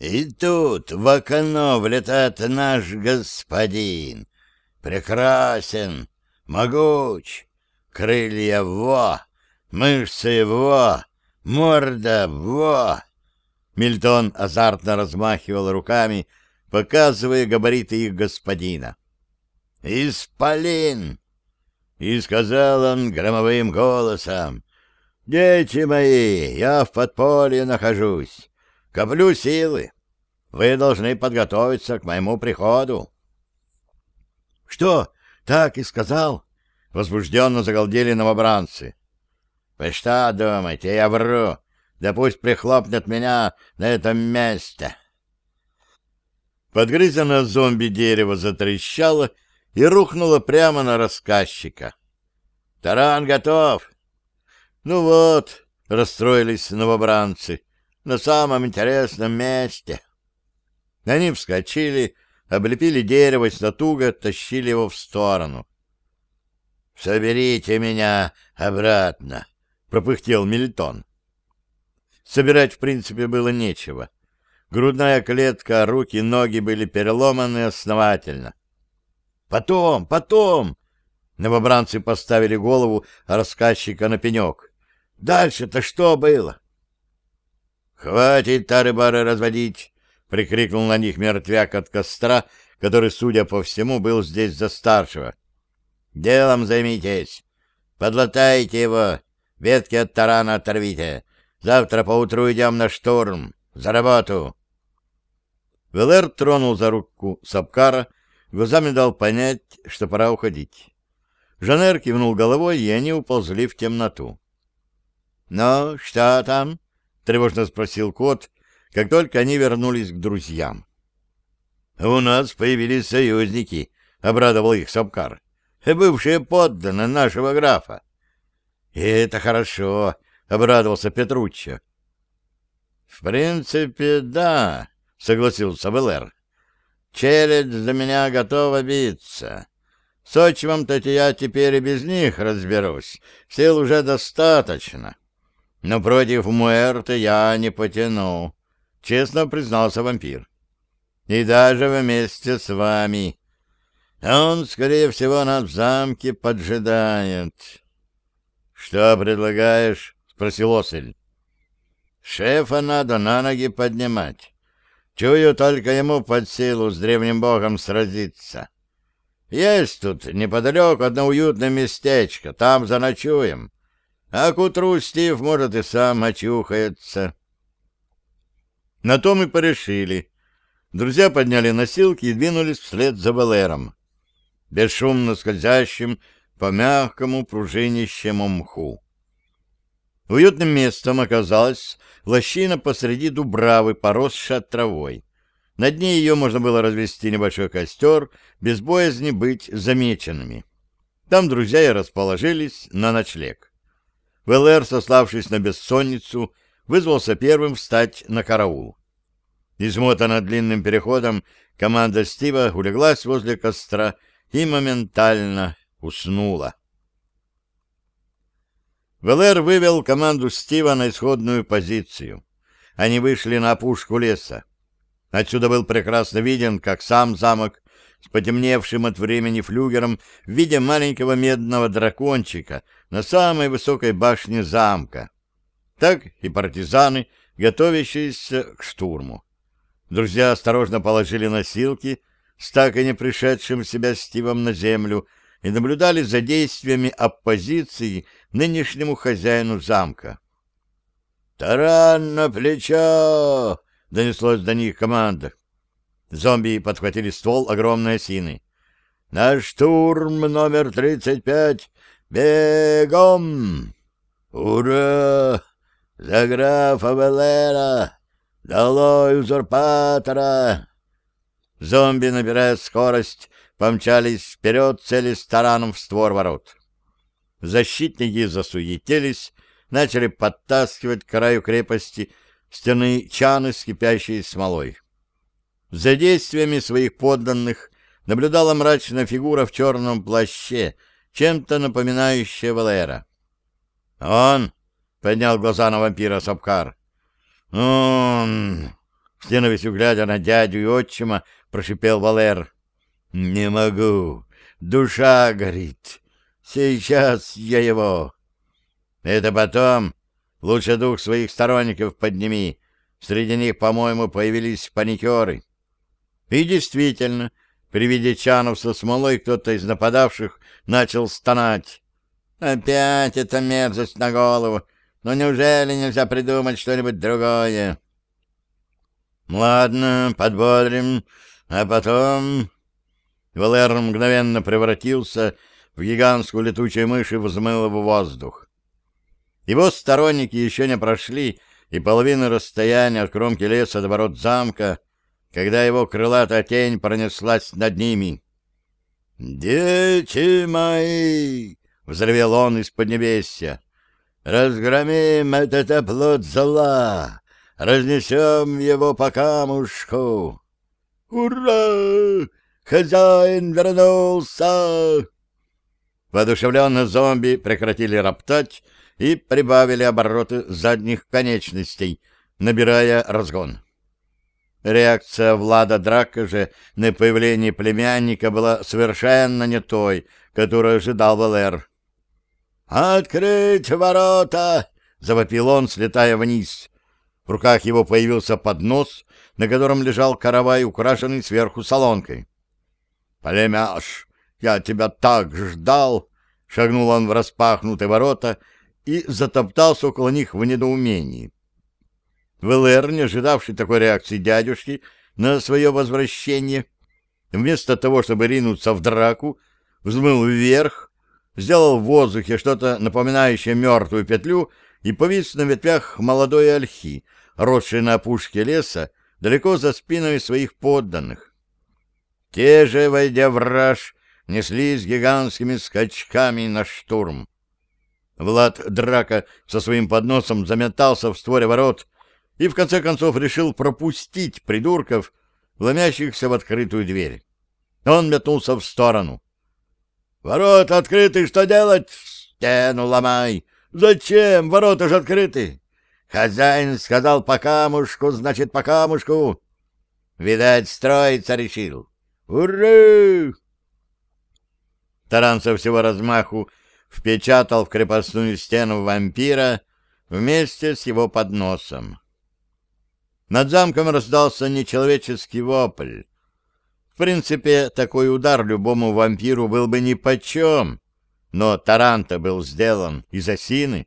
И тут в окно влетает наш господин. Прекрасен, могуч, крылья во, мышцы во, морда во. Мильтон азартно размахивал руками, показывая габариты их господина. «Исполин!» И сказал он громовым голосом, «Дети мои, я в подполье нахожусь, коплю силы. Вы должны подготовиться к моему приходу». «Что, так и сказал?» — возбужденно загалдели новобранцы. «Вы что думаете, я вру? Да пусть прихлопнет меня на этом месте!» Подгрызанное зомби дерево затрещало и рухнуло прямо на рассказчика. «Таран готов!» «Ну вот», — расстроились новобранцы, — «на самом интересном месте». Они вскочили, облепили дерево и с тащили его в сторону. «Соберите меня обратно», — пропыхтел Мильтон. Собирать, в принципе, было нечего. Грудная клетка, руки, ноги были переломаны основательно. «Потом, потом!» Новобранцы поставили голову рассказчика на пенек. «Дальше-то что было?» «Хватит тары-бары разводить!» — прикрикнул на них мертвяк от костра, который, судя по всему, был здесь за старшего. «Делом займитесь. Подлатайте его, ветки от тарана оторвите. Завтра поутру идем на штурм. За работу!» Велер тронул за руку Сапкара, глазами дал понять, что пора уходить. Жанер кивнул головой, и они уползли в темноту. «Ну, что там?» — тревожно спросил кот, как только они вернулись к друзьям. «У нас появились союзники», — обрадовал их Сапкар. «Бывшие подданные нашего графа». «И это хорошо», — обрадовался Петруччо. «В принципе, да», — согласился Белэр. «Челядь за меня готова биться. С отчимом-то я теперь и без них разберусь. Сил уже достаточно. Но против Муэрта я не потяну», — честно признался вампир. «И даже вместе с вами. Он, скорее всего, нас в замке поджидает». «Что предлагаешь?» — спросил Осель. «Шефа надо на ноги поднимать». Чую, только ему под силу с древним богом сразиться. Есть тут неподалеку одно уютное местечко, там заночуем. А к утру Стив, может, и сам очухается. На то мы порешили. Друзья подняли носилки и двинулись вслед за Валером, бесшумно скользящим по мягкому пружинищему мху. Уютным местом оказалась лощина посреди дубравы, поросшая травой. На дне ее можно было развести небольшой костер, без боязни быть замеченными. Там друзья и расположились на ночлег. ВЛР, сославшись на бессонницу, вызвался первым встать на караул. Измотана длинным переходом, команда Стива улеглась возле костра и моментально уснула. ВЛР вывел команду Стива на исходную позицию. Они вышли на опушку леса. Отсюда был прекрасно виден, как сам замок с потемневшим от времени флюгером в виде маленького медного дракончика на самой высокой башне замка, так и партизаны, готовящиеся к штурму. Друзья осторожно положили носилки с так и не пришедшим в себя Стивом на землю и наблюдали за действиями оппозиции нынешнему хозяину замка. «Таран на плечо!» — донеслось до них команда. Зомби подхватили ствол огромной осины. «На штурм номер тридцать пять! Бегом! Ура! За графа Велера! Долой узурпатора!» Зомби, набирая скорость, помчались вперед, целясь тараном в створ ворот. Защитники засуетились, начали подтаскивать к краю крепости стены чаны с кипящей смолой. За действиями своих подданных наблюдала мрачная фигура в черном плаще, чем-то напоминающая Валера. «Он!» — поднял глаза на вампира Сапкар. «Он!» — с ненавистью глядя на дядю и отчима, прошипел Валер. «Не могу. Душа горит. Сейчас я его...» «Это потом. Лучше дух своих сторонников подними. Среди них, по-моему, появились паникеры». И действительно, при виде чанов со смолой кто-то из нападавших начал стонать. «Опять эта мерзость на голову! Но неужели нельзя придумать что-нибудь другое?» «Ладно, подбодрим, а потом...» Валер мгновенно превратился в гигантскую летучую мышь и взмыл в воздух. Его сторонники еще не прошли и половины расстояния от кромки леса до ворот замка, когда его крылатая тень пронеслась над ними. «Дети мои!» — взревел он из-под небесья. «Разгромим этот оплот зла! Разнесем его по камушку!» «Ура! Хозяин вернулся!» Воодушевленные зомби прекратили роптать и прибавили обороты задних конечностей, набирая разгон. Реакция Влада Драка же на появление племянника была совершенно не той, которую ожидал Валер. «Открыть ворота!» — завопил он, слетая вниз. В руках его появился поднос, на котором лежал каравай, украшенный сверху солонкой. «Племяш, я тебя так ждал!» — шагнул он в распахнутые ворота и затоптался около них в недоумении. ВЛР, не ожидавший такой реакции дядюшки на свое возвращение, вместо того, чтобы ринуться в драку, взмыл вверх, сделал в воздухе что-то напоминающее мертвую петлю и повис на ветвях молодой ольхи, росшей на опушке леса, далеко за спинами своих подданных. Те же, войдя в раж, неслись гигантскими скачками на штурм. Влад Драка со своим подносом заметался в створе ворот, и в конце концов решил пропустить придурков, ломящихся в открытую дверь. Он метнулся в сторону. «Ворота открыты, что делать? Стену ломай! Зачем? Ворота же открыты!» «Хозяин сказал по камушку, значит, по камушку!» «Видать, строиться решил!» «Ура!» Таран со всего размаху впечатал в крепостную стену вампира вместе с его подносом. Над замком раздался нечеловеческий вопль. В принципе, такой удар любому вампиру был бы нипочем, но таранта был сделан из осины.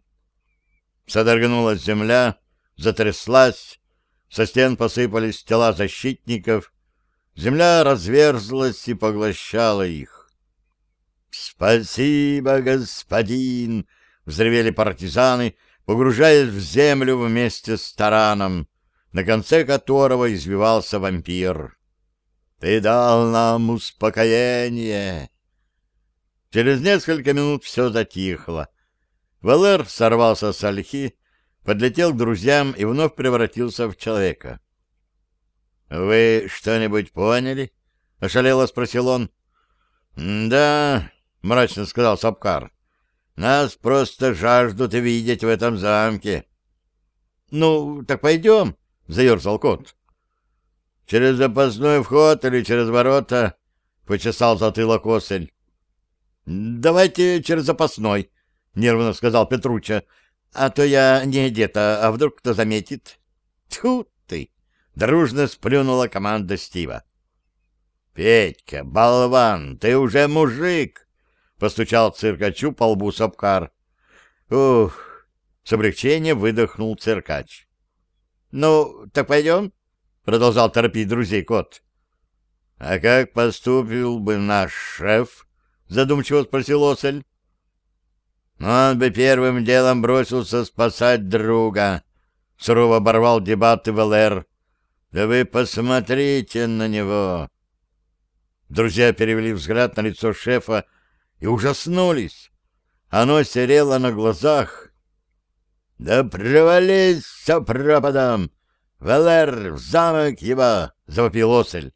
Содрогнулась земля, затряслась, со стен посыпались тела защитников, земля разверзлась и поглощала их. «Спасибо, господин!» — взревели партизаны, погружаясь в землю вместе с тараном на конце которого извивался вампир. «Ты дал нам успокоение!» Через несколько минут все затихло. Валер сорвался с ольхи, подлетел к друзьям и вновь превратился в человека. «Вы что-нибудь поняли?» — ошалело спросил он. «Да», — мрачно сказал Сапкар, — «нас просто жаждут видеть в этом замке». «Ну, так пойдем», — заерзал кот. — Через запасной вход или через ворота? — почесал затылок осель. — Давайте через запасной, — нервно сказал Петруча. — А то я не одета, а вдруг кто заметит? — Тьфу ты! — дружно сплюнула команда Стива. — Петька, болван, ты уже мужик! — постучал циркачу по лбу Сапкар. — Ух! — с облегчением выдохнул циркач. «Ну, так пойдем?» — продолжал торопить друзей кот. «А как поступил бы наш шеф?» — задумчиво спросил Осель. «Он бы первым делом бросился спасать друга», — сурово оборвал дебаты ВЛР. «Да вы посмотрите на него!» Друзья перевели взгляд на лицо шефа и ужаснулись. Оно серело на глазах, «Да провались все пропадом! Валер, в замок его!» — завопил осель.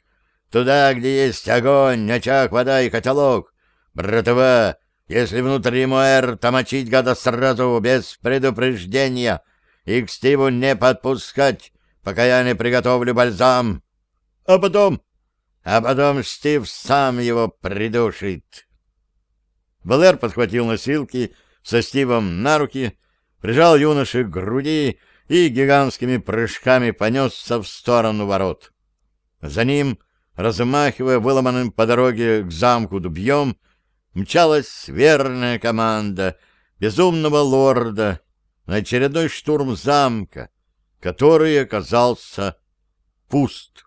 «Туда, где есть огонь, очаг, вода и котелок! Братова, если внутри Муэр, мочить гада сразу, без предупреждения, и к Стиву не подпускать, пока я не приготовлю бальзам. А потом... А потом Стив сам его придушит. Валер подхватил носилки со Стивом на руки, прижал юноши к груди и гигантскими прыжками понесся в сторону ворот. За ним, размахивая выломанным по дороге к замку дубьем, мчалась верная команда безумного лорда на очередной штурм замка, который оказался пуст.